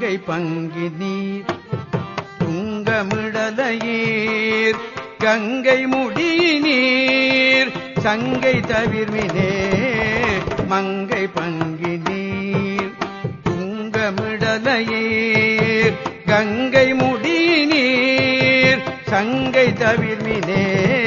கங்கை பங்கி நீர் துங்கமிடலையீர். கங்கை முடி நீர் சங்கை தவிர்மினே. மங்கை பங்கி நீர் துங்கமிடலையீர். கங்கை முடி நீர் சங்கை தவிர்மினே.